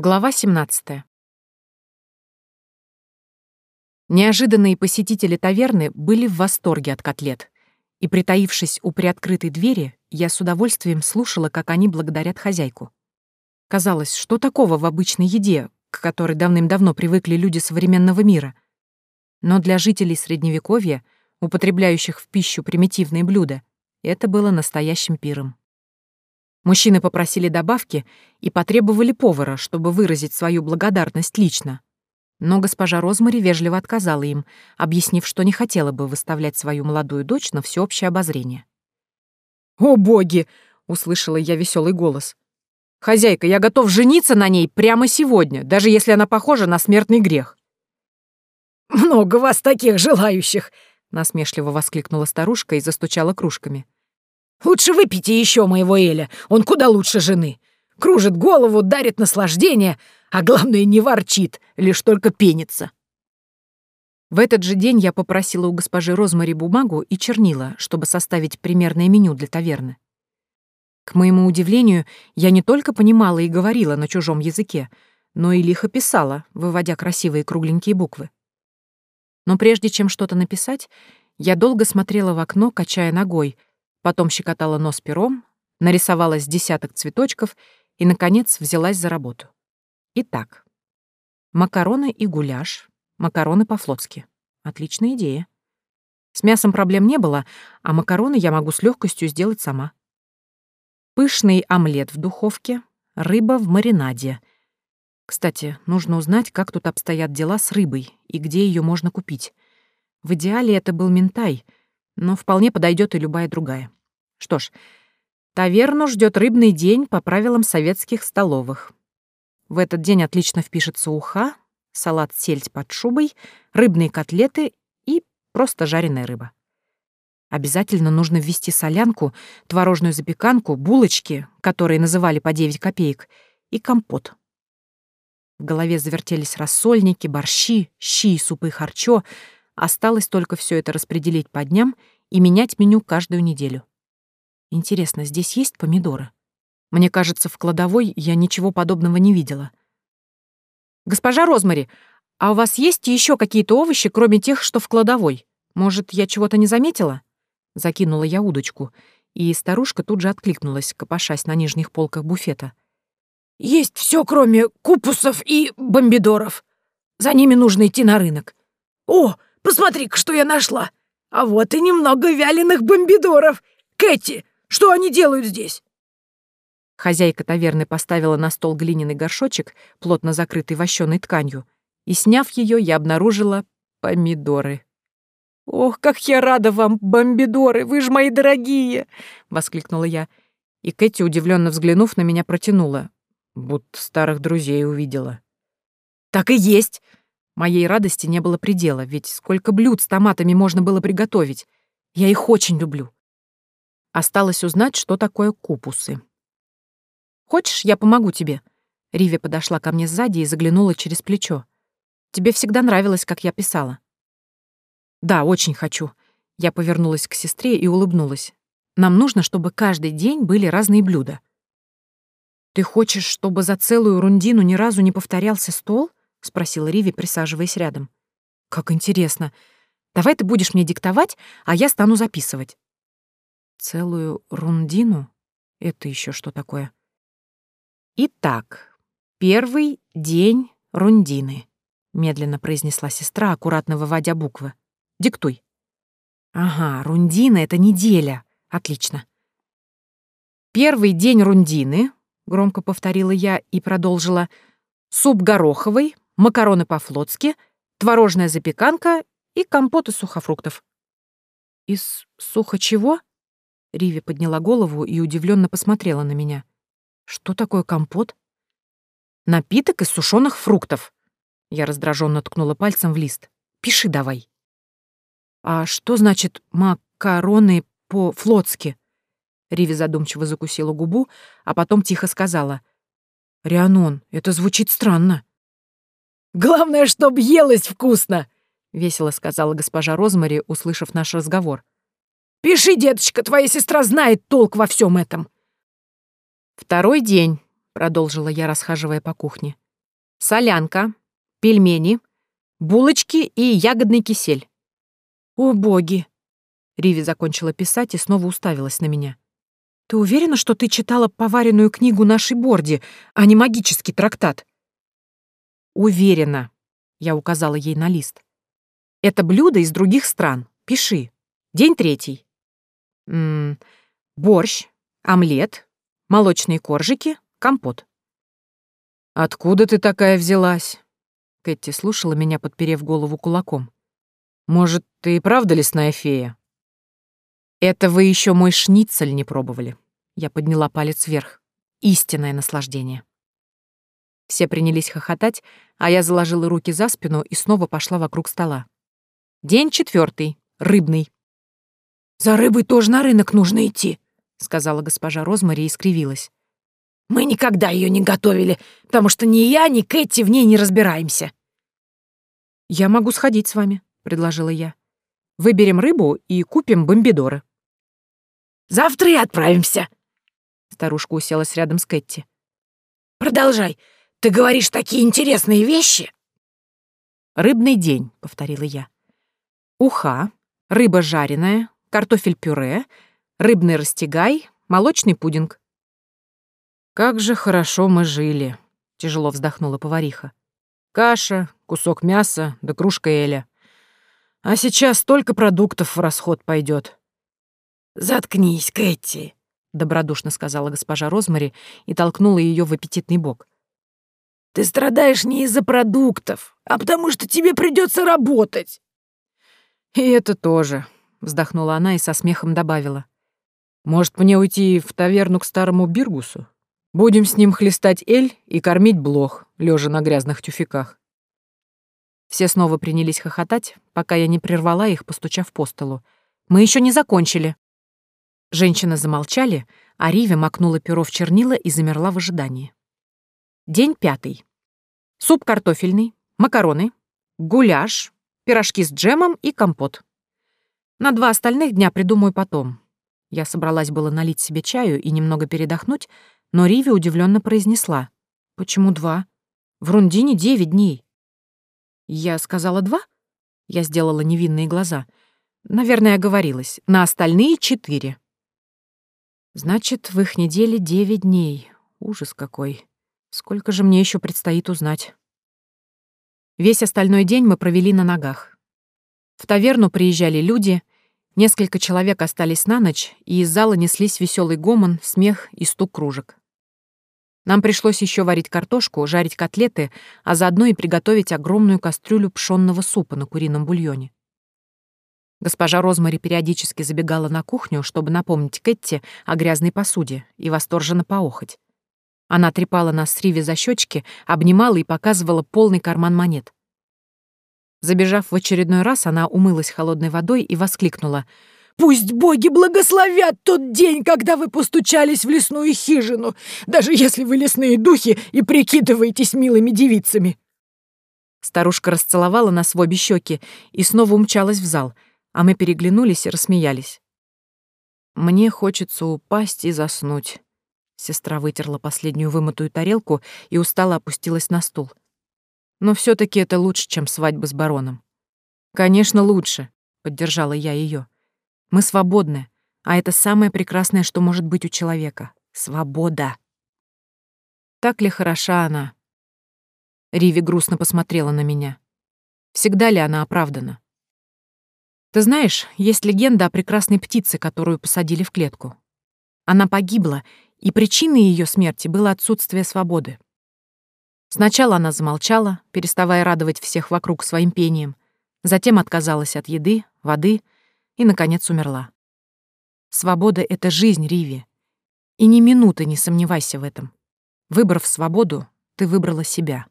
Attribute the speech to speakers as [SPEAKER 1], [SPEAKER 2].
[SPEAKER 1] Глава 17. Неожиданные посетители таверны были в восторге от котлет, и, притаившись у приоткрытой двери, я с удовольствием слушала, как они благодарят хозяйку. Казалось, что такого в обычной еде, к которой давным-давно привыкли люди современного мира? Но для жителей Средневековья, употребляющих в пищу примитивные блюда, это было настоящим пиром. Мужчины попросили добавки и потребовали повара, чтобы выразить свою благодарность лично. Но госпожа Розмари вежливо отказала им, объяснив, что не хотела бы выставлять свою молодую дочь на всеобщее обозрение. «О, боги!» — услышала я веселый голос. «Хозяйка, я готов жениться на ней прямо сегодня, даже если она похожа на смертный грех».
[SPEAKER 2] «Много вас таких желающих!»
[SPEAKER 1] — насмешливо воскликнула старушка и застучала кружками.
[SPEAKER 2] Лучше выпейте еще моего Эля, он куда лучше жены. Кружит голову, дарит наслаждение, а главное, не ворчит, лишь только пенится.
[SPEAKER 1] В этот же день я попросила у госпожи Розмари бумагу и чернила, чтобы составить примерное меню для таверны. К моему удивлению, я не только понимала и говорила на чужом языке, но и лихо писала, выводя красивые кругленькие буквы. Но прежде чем что-то написать, я долго смотрела в окно, качая ногой — потом щекотала нос пером, нарисовала с десяток цветочков и, наконец, взялась за работу. Итак, макароны и гуляш, макароны по-флотски. Отличная идея. С мясом проблем не было, а макароны я могу с легкостью сделать сама. Пышный омлет в духовке, рыба в маринаде. Кстати, нужно узнать, как тут обстоят дела с рыбой и где ее можно купить. В идеале это был ментай, но вполне подойдет и любая другая. Что ж, таверну ждет рыбный день по правилам советских столовых. В этот день отлично впишется уха, салат сельдь под шубой, рыбные котлеты и просто жареная рыба. Обязательно нужно ввести солянку, творожную запеканку, булочки, которые называли по 9 копеек, и компот. В голове завертелись рассольники, борщи, щи и супы харчо. Осталось только все это распределить по дням и менять меню каждую неделю. Интересно, здесь есть помидоры? Мне кажется, в кладовой я ничего подобного не видела. Госпожа Розмари, а у вас есть еще какие-то овощи, кроме тех, что в кладовой? Может, я чего-то не заметила? Закинула я удочку, и старушка тут же откликнулась, копошась на нижних полках буфета.
[SPEAKER 2] Есть все, кроме купусов и бомбидоров. За ними нужно идти на рынок. О, посмотри-ка, что я нашла. А вот и немного вяленых бомбидоров. Кэти, что они делают здесь?»
[SPEAKER 1] Хозяйка таверны поставила на стол глиняный горшочек, плотно закрытый вощеной тканью, и, сняв ее, я обнаружила помидоры. «Ох, как я рада вам, бомбидоры! Вы ж мои дорогие!» — воскликнула я. И Кэти, удивленно взглянув на меня, протянула, будто старых друзей увидела. «Так и есть!» Моей радости не было предела, ведь сколько блюд с томатами можно было приготовить. Я их очень люблю. Осталось узнать, что такое купусы. «Хочешь, я помогу тебе?» Риви подошла ко мне сзади и заглянула через плечо. «Тебе всегда нравилось, как я писала». «Да, очень хочу». Я повернулась к сестре и улыбнулась. «Нам нужно, чтобы каждый день были разные блюда». «Ты хочешь, чтобы за целую рундину ни разу не повторялся стол?» — спросила Риви, присаживаясь рядом. «Как интересно. Давай ты будешь мне диктовать, а я стану записывать». Целую рундину? Это еще что такое? Итак, первый день рундины, медленно произнесла сестра, аккуратно выводя буквы. Диктуй. Ага, рундина — это неделя. Отлично. Первый день рундины, громко повторила я и продолжила, суп гороховый, макароны по-флотски, творожная запеканка и компот из сухофруктов. Из сухо чего? Риви подняла голову и удивленно посмотрела на меня. «Что такое компот?» «Напиток из сушеных фруктов». Я раздраженно ткнула пальцем в лист. «Пиши давай». «А что значит макароны по-флотски?» Риви задумчиво закусила губу, а потом тихо сказала. «Рианон, это звучит странно».
[SPEAKER 2] «Главное, чтоб елось вкусно!»
[SPEAKER 1] — весело сказала госпожа Розмари, услышав наш разговор.
[SPEAKER 2] Пиши, деточка, твоя сестра знает толк во всем этом.
[SPEAKER 1] Второй день, продолжила я, расхаживая по кухне. солянка, пельмени, булочки и ягодный кисель.
[SPEAKER 2] О, боги!
[SPEAKER 1] Риви закончила писать и снова уставилась на меня.
[SPEAKER 2] Ты уверена, что ты читала поваренную книгу нашей Борди, а не магический трактат?
[SPEAKER 1] Уверена, я указала ей на лист. Это блюдо из других стран. Пиши. День третий. М -м, борщ, омлет, молочные коржики, компот. «Откуда ты такая взялась?» Кэти слушала меня, подперев голову кулаком. «Может, ты и правда лесная фея?» «Это вы еще мой шницель не пробовали». Я подняла палец вверх. Истинное наслаждение. Все принялись хохотать, а я заложила руки за спину и снова пошла вокруг стола. День четвертый, рыбный.
[SPEAKER 2] «За рыбой тоже на рынок нужно идти», — сказала
[SPEAKER 1] госпожа Розмари и скривилась.
[SPEAKER 2] «Мы никогда ее не готовили, потому что ни я, ни Кэти в ней не разбираемся».
[SPEAKER 1] «Я могу сходить с вами», — предложила я. «Выберем рыбу и купим бомбидоры».
[SPEAKER 2] Завтра и отправимся.
[SPEAKER 1] Старушка уселась рядом с Кэти.
[SPEAKER 2] Продолжай. Ты говоришь такие интересные вещи.
[SPEAKER 1] Рыбный день, повторила я. Уха, рыба жареная, картофель-пюре, рыбный растягай, молочный пудинг. Как же хорошо мы жили, тяжело вздохнула повариха. Каша, кусок мяса да кружка эля. А сейчас столько продуктов в расход пойдет.
[SPEAKER 2] «Заткнись, Кэти», — добродушно сказала госпожа Розмари и толкнула ее в аппетитный бок. «Ты страдаешь не из-за продуктов, а потому что тебе придется работать».
[SPEAKER 1] «И это тоже», — вздохнула она и со смехом добавила. «Может, мне уйти в таверну к старому Биргусу? Будем с ним хлестать эль и кормить блох, лежа на грязных тюфяках». Все снова принялись хохотать, пока я не прервала их, постучав по столу. «Мы еще не закончили». Женщины замолчали, а Риви макнула перо в чернила и замерла в ожидании. День пятый. Суп картофельный, макароны, гуляш, пирожки с джемом и компот. На два остальных дня придумаю потом. Я собралась было налить себе чаю и немного передохнуть, но Риви удивленно произнесла. «Почему два? В Рундине девять дней». Я сказала два? Я сделала невинные глаза. Наверное, оговорилась. На остальные четыре. Значит, в их неделе девять дней. Ужас какой. Сколько же мне еще предстоит узнать? Весь остальной день мы провели на ногах. В таверну приезжали люди, несколько человек остались на ночь, и из зала неслись веселый гомон, смех и стук кружек. Нам пришлось еще варить картошку, жарить котлеты, а заодно и приготовить огромную кастрюлю пшенного супа на курином бульоне. Госпожа Розмари периодически забегала на кухню, чтобы напомнить Кэтти о грязной посуде и восторженно поохоть. Она трепала нас с Риви за щечки, обнимала и показывала полный карман монет. Забежав в очередной раз, она умылась холодной водой и воскликнула. «Пусть боги благословят тот день, когда вы постучались в лесную хижину, даже если вы лесные духи и прикидываетесь милыми девицами!» Старушка расцеловала нас в обе щеки и снова умчалась в зал — а мы переглянулись и рассмеялись. «Мне хочется упасть и заснуть». Сестра вытерла последнюю вымытую тарелку и устало опустилась на стул. «Но все таки это лучше, чем свадьба с бароном». «Конечно, лучше», — поддержала я ее. «Мы свободны, а это самое прекрасное, что может быть у человека. Свобода». Так ли хороша она? Риви грустно посмотрела на меня. Всегда ли она оправдана? Ты знаешь, есть легенда о прекрасной птице, которую посадили в клетку. Она погибла, и причиной ее смерти было отсутствие свободы. Сначала она замолчала, переставая радовать всех вокруг своим пением, затем отказалась от еды, воды и, наконец, умерла. Свобода — это жизнь, Риви. И ни минуты не сомневайся в этом. Выбрав свободу, ты выбрала себя.